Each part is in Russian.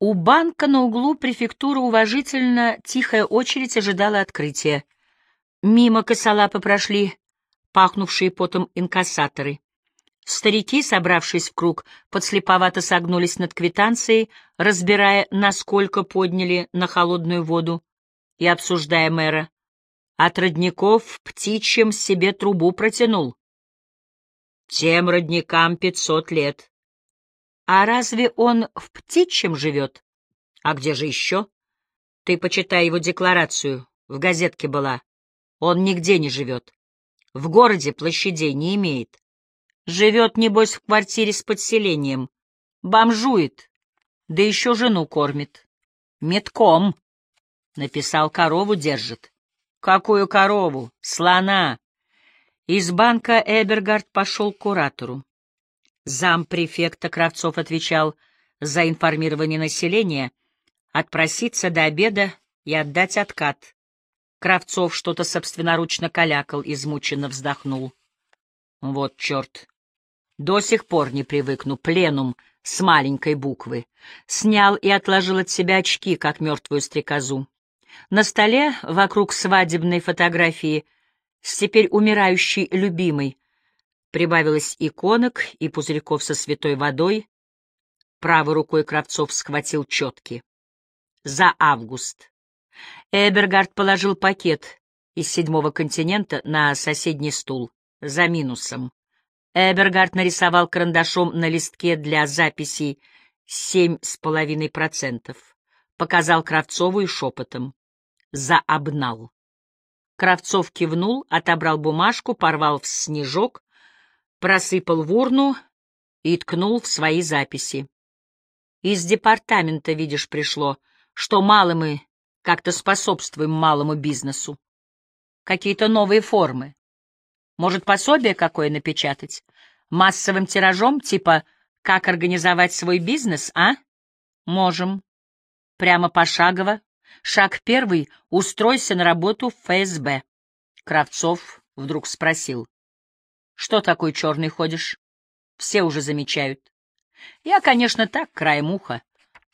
У банка на углу префектуры уважительно тихая очередь ожидала открытия. Мимо косолапы прошли пахнувшие потом инкассаторы. Старики, собравшись в круг, подслеповато согнулись над квитанцией, разбирая, насколько подняли на холодную воду, и обсуждая мэра. От родников птичьим себе трубу протянул. Тем родникам пятьсот лет. А разве он в птичьем живет? А где же еще? Ты почитай его декларацию, в газетке была. Он нигде не живет. В городе площадей не имеет. Живет, небось, в квартире с подселением. Бомжует, да еще жену кормит. Метком. Написал, корову держит. Какую корову? Слона. Из банка Эбергард пошел к куратору. Зам-префекта Кравцов отвечал за информирование населения, отпроситься до обеда и отдать откат. Кравцов что-то собственноручно калякал, измученно вздохнул. Вот черт! До сих пор не привыкну, пленум с маленькой буквы. Снял и отложил от себя очки, как мертвую стрекозу. На столе, вокруг свадебной фотографии, с теперь умирающей любимой, Прибавилось иконок и пузырьков со святой водой. Правой рукой Кравцов схватил четки. За август. Эбергард положил пакет из седьмого континента на соседний стул, за минусом. Эбергард нарисовал карандашом на листке для записей семь с половиной процентов. Показал Кравцову и шепотом. Заобнал. Кравцов кивнул, отобрал бумажку, порвал в снежок, просыпал в урну и ткнул в свои записи. Из департамента, видишь, пришло, что мало мы как-то способствуем малому бизнесу. Какие-то новые формы. Может, пособие какое напечатать? Массовым тиражом, типа «Как организовать свой бизнес», а? Можем. Прямо пошагово. Шаг первый — устройся на работу в ФСБ. Кравцов вдруг спросил. Что такой черный ходишь? Все уже замечают. Я, конечно, так, краем уха,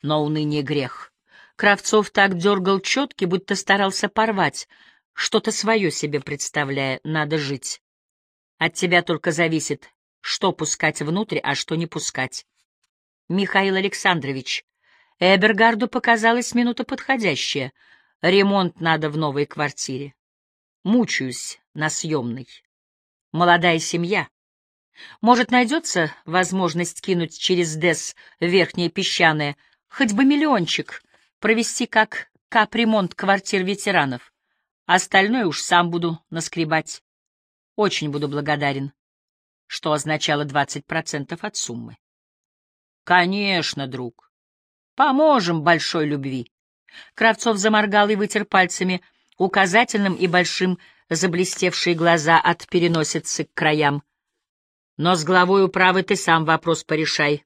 но уныние грех. Кравцов так дергал четки, будто старался порвать, что-то свое себе представляя, надо жить. От тебя только зависит, что пускать внутрь, а что не пускать. Михаил Александрович, Эбергарду показалась минута подходящая. Ремонт надо в новой квартире. Мучаюсь на съемной молодая семья. Может, найдется возможность кинуть через ДЭС верхнее песчаное, хоть бы миллиончик, провести как капремонт квартир ветеранов. Остальное уж сам буду наскребать. Очень буду благодарен, что означало 20% от суммы. Конечно, друг. Поможем большой любви. Кравцов заморгал и вытер пальцами указательным и большим заблестевшие глаза от переносицы к краям. Но с главой управы ты сам вопрос порешай.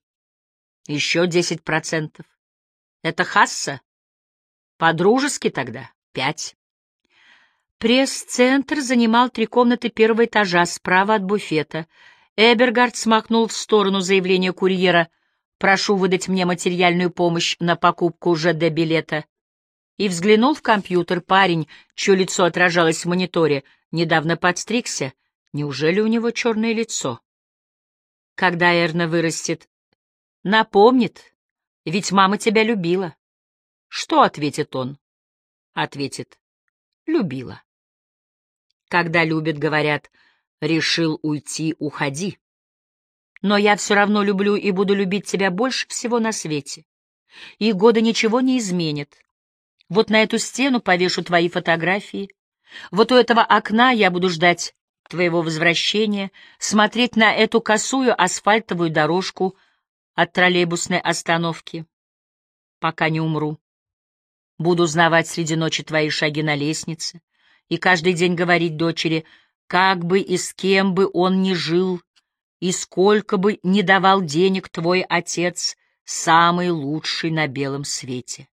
Еще десять процентов. Это хасса? По-дружески тогда пять. Пресс-центр занимал три комнаты первого этажа справа от буфета. Эбергард смахнул в сторону заявление курьера «Прошу выдать мне материальную помощь на покупку ЖД-билета» и взглянул в компьютер. Парень, чье лицо отражалось в мониторе, недавно подстригся. Неужели у него черное лицо? Когда Эрна вырастет, напомнит, ведь мама тебя любила. Что ответит он? Ответит, любила. Когда любят, говорят, решил уйти, уходи. Но я все равно люблю и буду любить тебя больше всего на свете. И годы ничего не изменят. Вот на эту стену повешу твои фотографии. Вот у этого окна я буду ждать твоего возвращения, смотреть на эту косую асфальтовую дорожку от троллейбусной остановки, пока не умру. Буду узнавать среди ночи твои шаги на лестнице и каждый день говорить дочери, как бы и с кем бы он ни жил, и сколько бы ни давал денег твой отец, самый лучший на белом свете.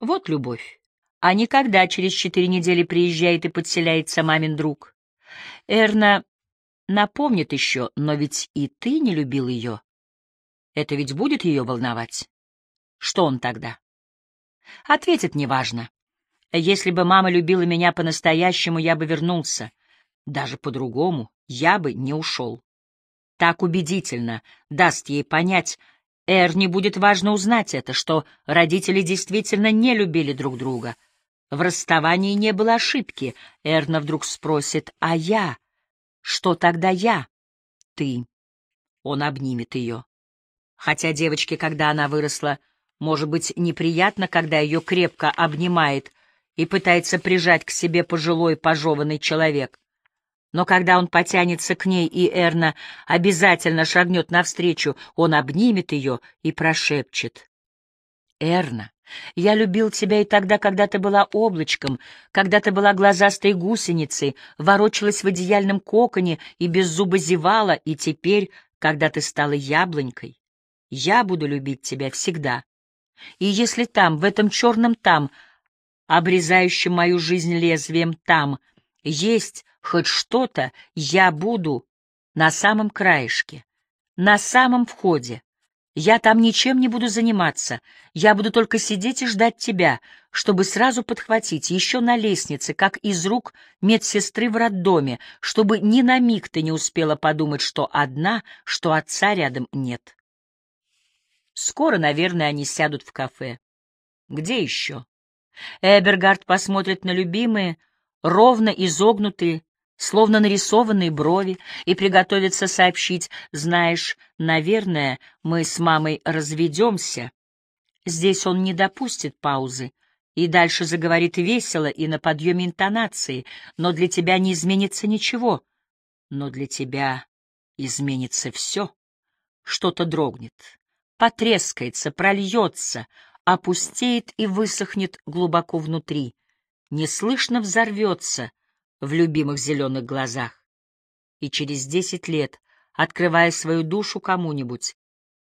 Вот любовь. А не когда через четыре недели приезжает и подселяется мамин друг. Эрна напомнит еще, но ведь и ты не любил ее. Это ведь будет ее волновать? Что он тогда? Ответит неважно. Если бы мама любила меня по-настоящему, я бы вернулся. Даже по-другому я бы не ушел. Так убедительно даст ей понять, Эрни будет важно узнать это, что родители действительно не любили друг друга. В расставании не было ошибки. Эрна вдруг спросит, а я? Что тогда я? Ты. Он обнимет ее. Хотя девочке, когда она выросла, может быть неприятно, когда ее крепко обнимает и пытается прижать к себе пожилой пожеванный человек. Но когда он потянется к ней, и Эрна обязательно шагнет навстречу, он обнимет ее и прошепчет. «Эрна, я любил тебя и тогда, когда ты была облачком, когда ты была глазастой гусеницей, ворочалась в одеяльном коконе и без зуба зевала, и теперь, когда ты стала яблонькой. Я буду любить тебя всегда. И если там, в этом черном там, обрезающем мою жизнь лезвием там, есть хоть что-то, я буду на самом краешке, на самом входе. Я там ничем не буду заниматься, я буду только сидеть и ждать тебя, чтобы сразу подхватить еще на лестнице, как из рук медсестры в роддоме, чтобы ни на миг ты не успела подумать, что одна, что отца рядом нет. Скоро, наверное, они сядут в кафе. Где еще? Эбергард посмотрит на любимые, ровно изогнутые, словно нарисованные брови, и приготовится сообщить, знаешь, наверное, мы с мамой разведемся. Здесь он не допустит паузы и дальше заговорит весело и на подъеме интонации, но для тебя не изменится ничего. Но для тебя изменится все. Что-то дрогнет, потрескается, прольется, опустеет и высохнет глубоко внутри, неслышно взорвется в любимых зеленых глазах. И через десять лет, открывая свою душу кому-нибудь,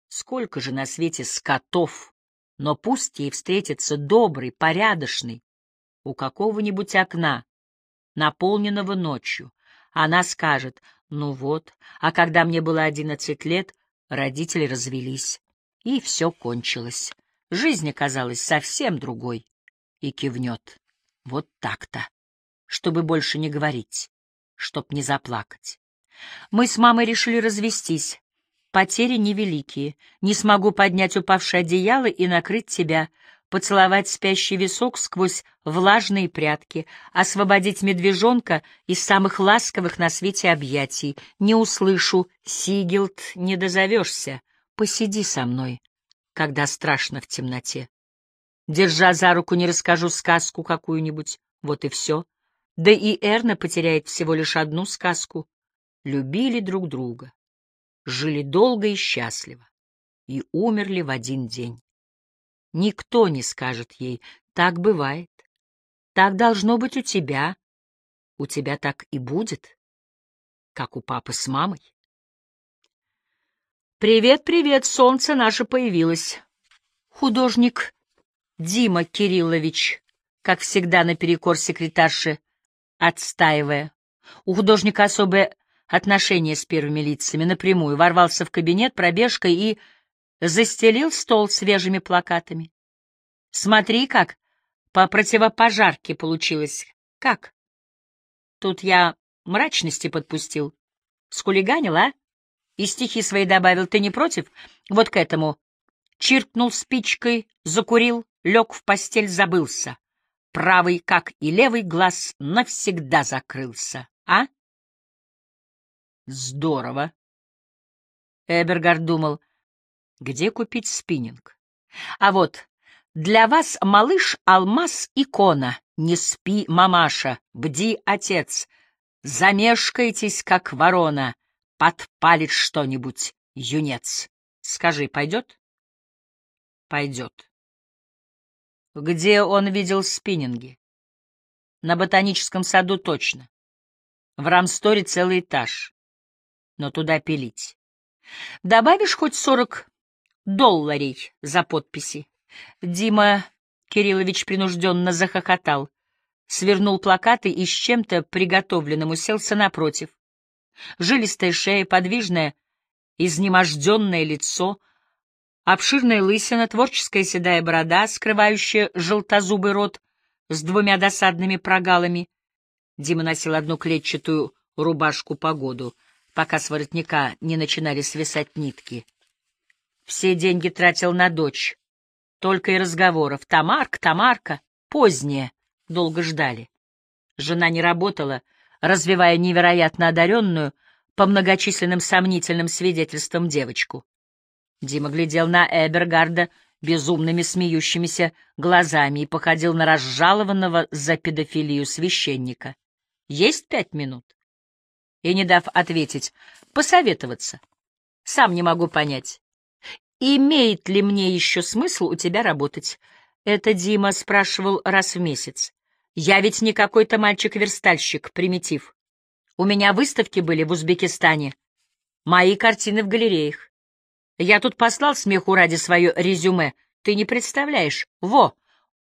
сколько же на свете скотов, но пусть ей встретится добрый, порядочный, у какого-нибудь окна, наполненного ночью, она скажет, ну вот, а когда мне было одиннадцать лет, родители развелись, и все кончилось. Жизнь оказалась совсем другой. И кивнет. Вот так-то. Чтобы больше не говорить. Чтоб не заплакать. Мы с мамой решили развестись. Потери невеликие. Не смогу поднять упавшее одеяло и накрыть тебя, поцеловать спящий висок сквозь влажные прятки, освободить медвежонка из самых ласковых на свете объятий. Не услышу, Сигилд, не дозовешься. Посиди со мной когда страшно в темноте. Держа за руку, не расскажу сказку какую-нибудь, вот и все. Да и Эрна потеряет всего лишь одну сказку. Любили друг друга, жили долго и счастливо, и умерли в один день. Никто не скажет ей, так бывает, так должно быть у тебя, у тебя так и будет, как у папы с мамой. «Привет, привет, солнце наше появилось!» Художник Дима Кириллович, как всегда наперекор секретарши, отстаивая. У художника особое отношение с первыми лицами, напрямую ворвался в кабинет пробежкой и застелил стол свежими плакатами. «Смотри, как по противопожарке получилось. Как?» Тут я мрачности подпустил. Скулиганил, а? И стихи свои добавил. Ты не против? Вот к этому. Чиркнул спичкой, закурил, лег в постель, забылся. Правый, как и левый глаз, навсегда закрылся. А? Здорово. Эбергард думал, где купить спиннинг. А вот для вас, малыш, алмаз, икона. Не спи, мамаша, бди, отец. Замешкайтесь, как ворона подпалит что-нибудь, юнец. Скажи, пойдет? Пойдет. Где он видел спиннинги? На ботаническом саду точно. В Рамсторе целый этаж. Но туда пилить. Добавишь хоть сорок долларей за подписи? Дима Кириллович принужденно захохотал, свернул плакаты и с чем-то приготовленным уселся напротив. Жилистая шея, подвижное, изнеможденное лицо, Обширная лысина, творческая седая борода, скрывающая желтозубый рот с двумя досадными прогалами. Дима носил одну клетчатую рубашку погоду, пока с воротника не начинали свисать нитки. Все деньги тратил на дочь. Только и разговоров. Тамарка, Тамарка. Позднее. Долго ждали. Жена не работала, развивая невероятно одаренную, по многочисленным сомнительным свидетельствам девочку. Дима глядел на Эбергарда безумными смеющимися глазами и походил на разжалованного за педофилию священника. «Есть пять минут?» И, не дав ответить, посоветоваться. «Сам не могу понять, имеет ли мне еще смысл у тебя работать?» Это Дима спрашивал раз в месяц. «Я ведь не какой-то мальчик-верстальщик, примитив. У меня выставки были в Узбекистане, мои картины в галереях. Я тут послал смеху ради свое резюме. Ты не представляешь. Во!»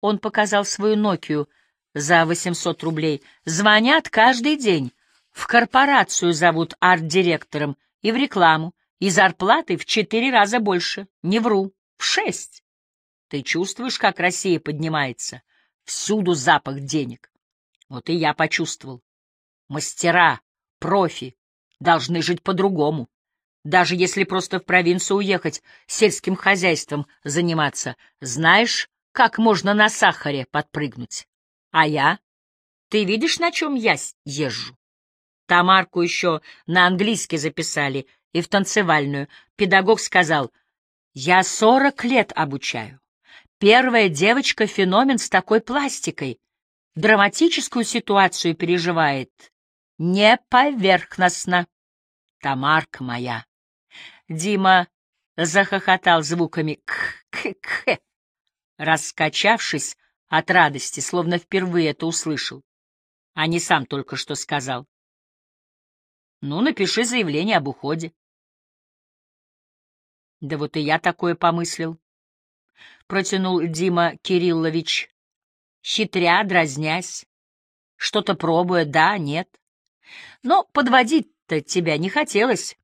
Он показал свою Нокию за 800 рублей. «Звонят каждый день. В корпорацию зовут арт-директором и в рекламу. И зарплаты в четыре раза больше. Не вру. В шесть. Ты чувствуешь, как Россия поднимается? Всюду запах денег. Вот и я почувствовал. Мастера, профи должны жить по-другому. Даже если просто в провинцию уехать, сельским хозяйством заниматься, знаешь, как можно на сахаре подпрыгнуть? А я? Ты видишь, на чем я езжу? Тамарку еще на английский записали и в танцевальную. Педагог сказал, я сорок лет обучаю. Первая девочка — феномен с такой пластикой. Драматическую ситуацию переживает. Не поверхностно. Тамарка моя. Дима захохотал звуками «к-к-к», раскачавшись от радости, словно впервые это услышал, а не сам только что сказал. «Ну, напиши заявление об уходе». «Да вот и я такое помыслил», — протянул Дима Кириллович, хитря, дразнясь, что-то пробуя, да, нет. Но подводить-то тебя не хотелось.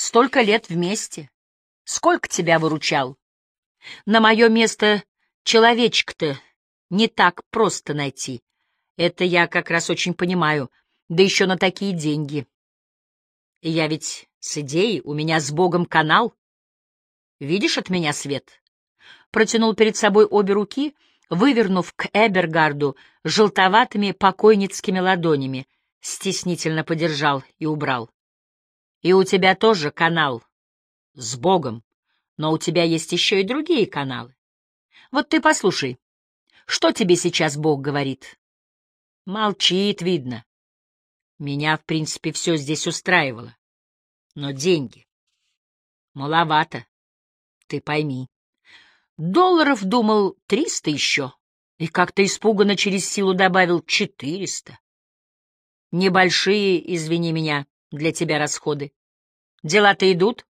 Столько лет вместе. Сколько тебя выручал? На мое место человечка-то не так просто найти. Это я как раз очень понимаю. Да еще на такие деньги. Я ведь с идеей, у меня с Богом канал. Видишь от меня свет? Протянул перед собой обе руки, вывернув к Эбергарду желтоватыми покойницкими ладонями, стеснительно подержал и убрал. И у тебя тоже канал. С Богом. Но у тебя есть еще и другие каналы. Вот ты послушай, что тебе сейчас Бог говорит? Молчит, видно. Меня, в принципе, все здесь устраивало. Но деньги. Маловато. Ты пойми. Долларов, думал, триста еще. И как-то испуганно через силу добавил четыреста. Небольшие, извини меня, для тебя расходы. Дела-то идут.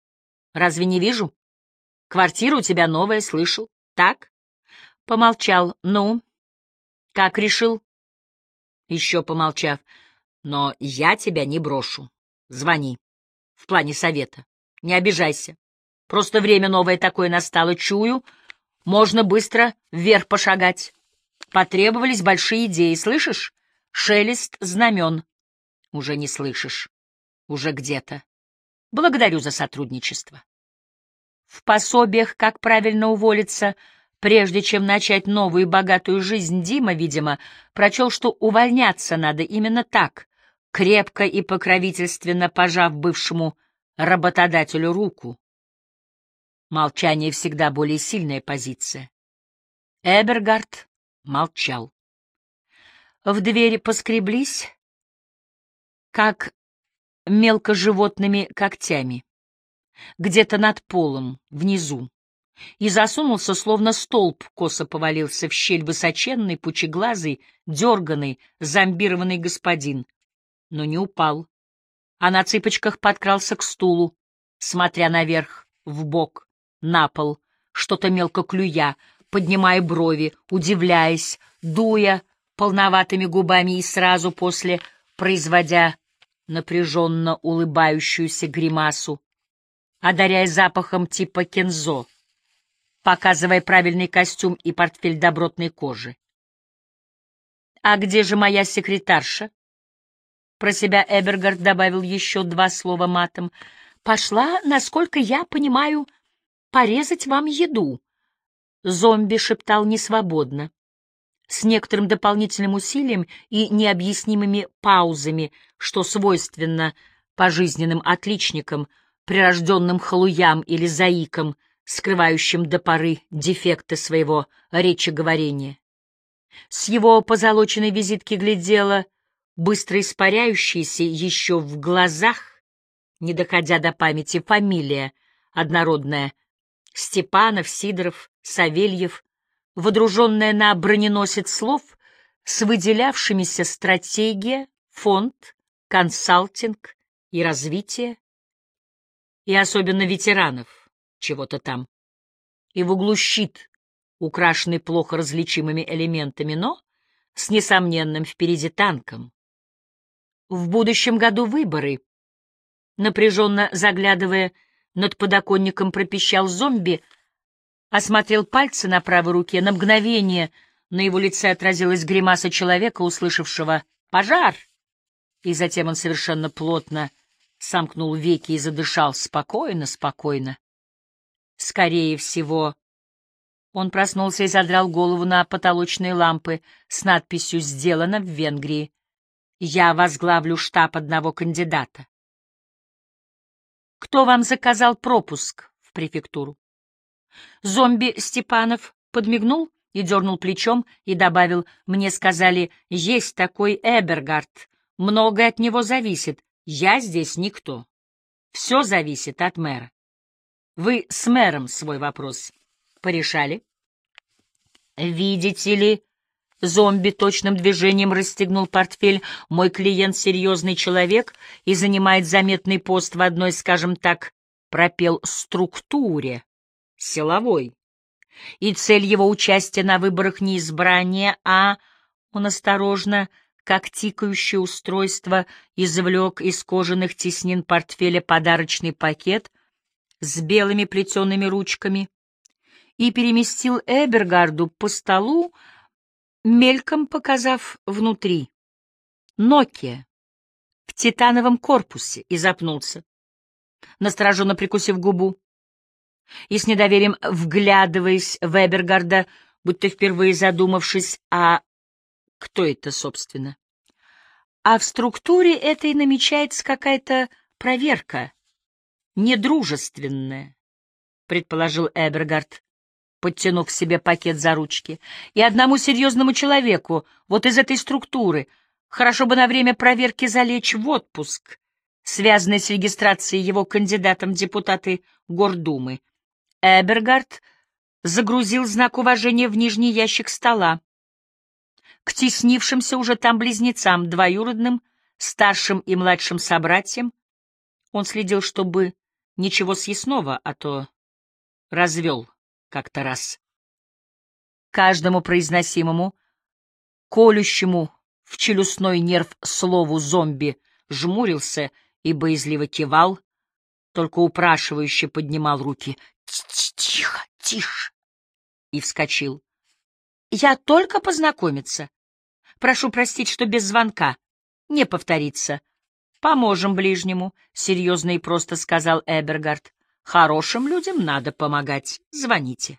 Разве не вижу? Квартира у тебя новая, слышал. Так? Помолчал. Ну, как решил? Еще помолчав. Но я тебя не брошу. Звони. В плане совета. Не обижайся. Просто время новое такое настало. Чую, можно быстро вверх пошагать. Потребовались большие идеи, слышишь? Шелест знамен. Уже не слышишь. Уже где-то. Благодарю за сотрудничество. В пособиях «Как правильно уволиться», прежде чем начать новую богатую жизнь, Дима, видимо, прочел, что увольняться надо именно так, крепко и покровительственно пожав бывшему работодателю руку. Молчание всегда более сильная позиция. Эбергард молчал. В двери поскреблись, как мелкоживотными когтями, где-то над полом, внизу, и засунулся, словно столб, косо повалился в щель высоченный, пучеглазый, дерганный, зомбированный господин, но не упал, а на цыпочках подкрался к стулу, смотря наверх, в бок, на пол, что-то мелко клюя, поднимая брови, удивляясь, дуя полноватыми губами и сразу после производя напряженно улыбающуюся гримасу, одаряя запахом типа кензо. показывая правильный костюм и портфель добротной кожи. «А где же моя секретарша?» Про себя Эбергард добавил еще два слова матом. «Пошла, насколько я понимаю, порезать вам еду». Зомби шептал несвободно. С некоторым дополнительным усилием и необъяснимыми паузами, что свойственно пожизненным отличникам, прирожденным халуям или заикам, скрывающим до поры дефекты своего речеговорения. С его позолоченной визитки глядела быстро испаряющаяся еще в глазах, не доходя до памяти, фамилия однородная Степанов, Сидоров, Савельев, водруженная на броненосец слов с выделявшимися стратегия, фонд, консалтинг и развитие, и особенно ветеранов чего-то там, и в углу щит, украшенный плохо различимыми элементами, но с несомненным впереди танком. В будущем году выборы. Напряженно заглядывая над подоконником, пропищал зомби, осмотрел пальцы на правой руке. На мгновение на его лице отразилась гримаса человека, услышавшего «пожар!» И затем он совершенно плотно сомкнул веки и задышал спокойно, спокойно. Скорее всего, он проснулся и задрал голову на потолочные лампы с надписью «Сделано в Венгрии». Я возглавлю штаб одного кандидата. Кто вам заказал пропуск в префектуру? Зомби Степанов подмигнул и дернул плечом и добавил, мне сказали, есть такой Эбергард, многое от него зависит, я здесь никто. Все зависит от мэра. Вы с мэром свой вопрос порешали? Видите ли, Зомби точным движением расстегнул портфель. Мой клиент — серьезный человек и занимает заметный пост в одной, скажем так, пропел структуре, силовой. И цель его участия на выборах не избрание, а... Он осторожно, как тикающее устройство, извлек из кожаных теснин портфеля подарочный пакет с белыми плетеными ручками и переместил Эбергарду по столу, мельком показав внутри. Нокия в титановом корпусе и запнулся, настороженно прикусив губу и с недоверием вглядываясь в Эбергарда, будто впервые задумавшись, а кто это, собственно? А в структуре этой намечается какая-то проверка, недружественная, предположил Эбергард, подтянув себе пакет за ручки, и одному серьезному человеку, вот из этой структуры, хорошо бы на время проверки залечь в отпуск, связанный с регистрацией его кандидатом в депутаты Гордумы. Эбергард загрузил знак уважения в нижний ящик стола. К теснившимся уже там близнецам, двоюродным, старшим и младшим собратьям, он следил, чтобы ничего съестного, а то развел как-то раз. Каждому произносимому, колющему в челюстной нерв слову «зомби» жмурился и боязливо кивал, только упрашивающе поднимал руки. «Тихо, тише!» и вскочил. «Я только познакомиться. Прошу простить, что без звонка. Не повторится. Поможем ближнему», — серьезно и просто сказал Эбергард. Хорошим людям надо помогать. Звоните.